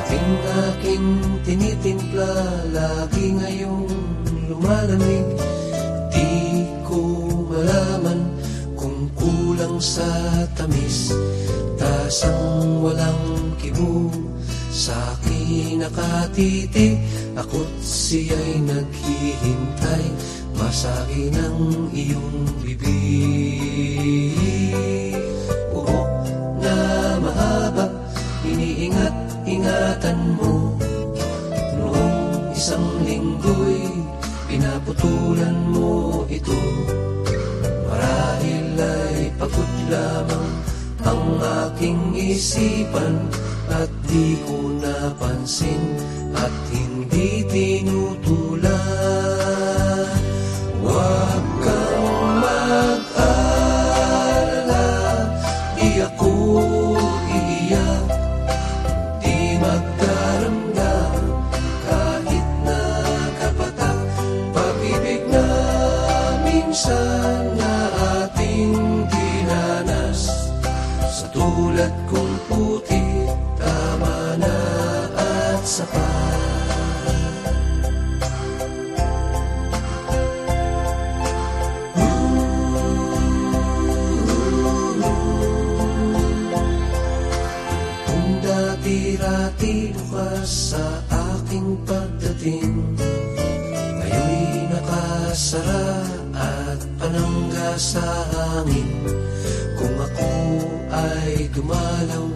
Tubig aking tinitimpla Lagi ngayong lumalamig. Di ko malaman Kung kulang sa tamis. Tasang walang kibo Sa akin nakatiti. Ako't siya'y naghihintay Masagi ng iyong bibig Iniingat-ingatan mo. Noong isang linggo'y Pinaputulan mo ito Marahil ay pagod lamang Ang aking isipan At di ko napansin At hindi tinutulan minsan na ating dinanas Sa tulad kong puti Tama na at sapat dati-rati bukas sa aking pagdating Ngayon'y nakasara at panangga sa hangin Kung ako ay dumalaw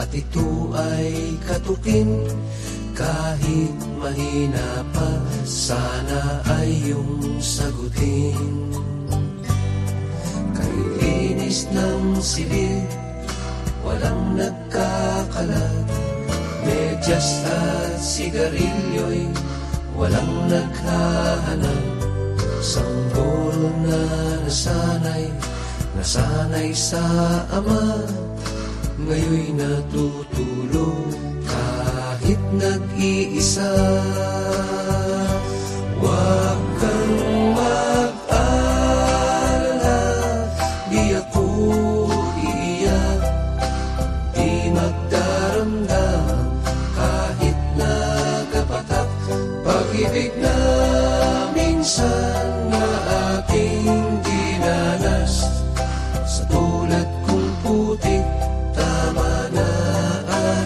at ito ay katukin Kahit mahina pa, sana ay iyong sagutin. Kay linis ng silid walang nagkakalat. Medyas at sigarilyo'y walang naghahanap. Sanggol nasanay, nasanay sa ama. Ngayon'y natutulog kahit nag-iisa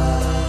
love.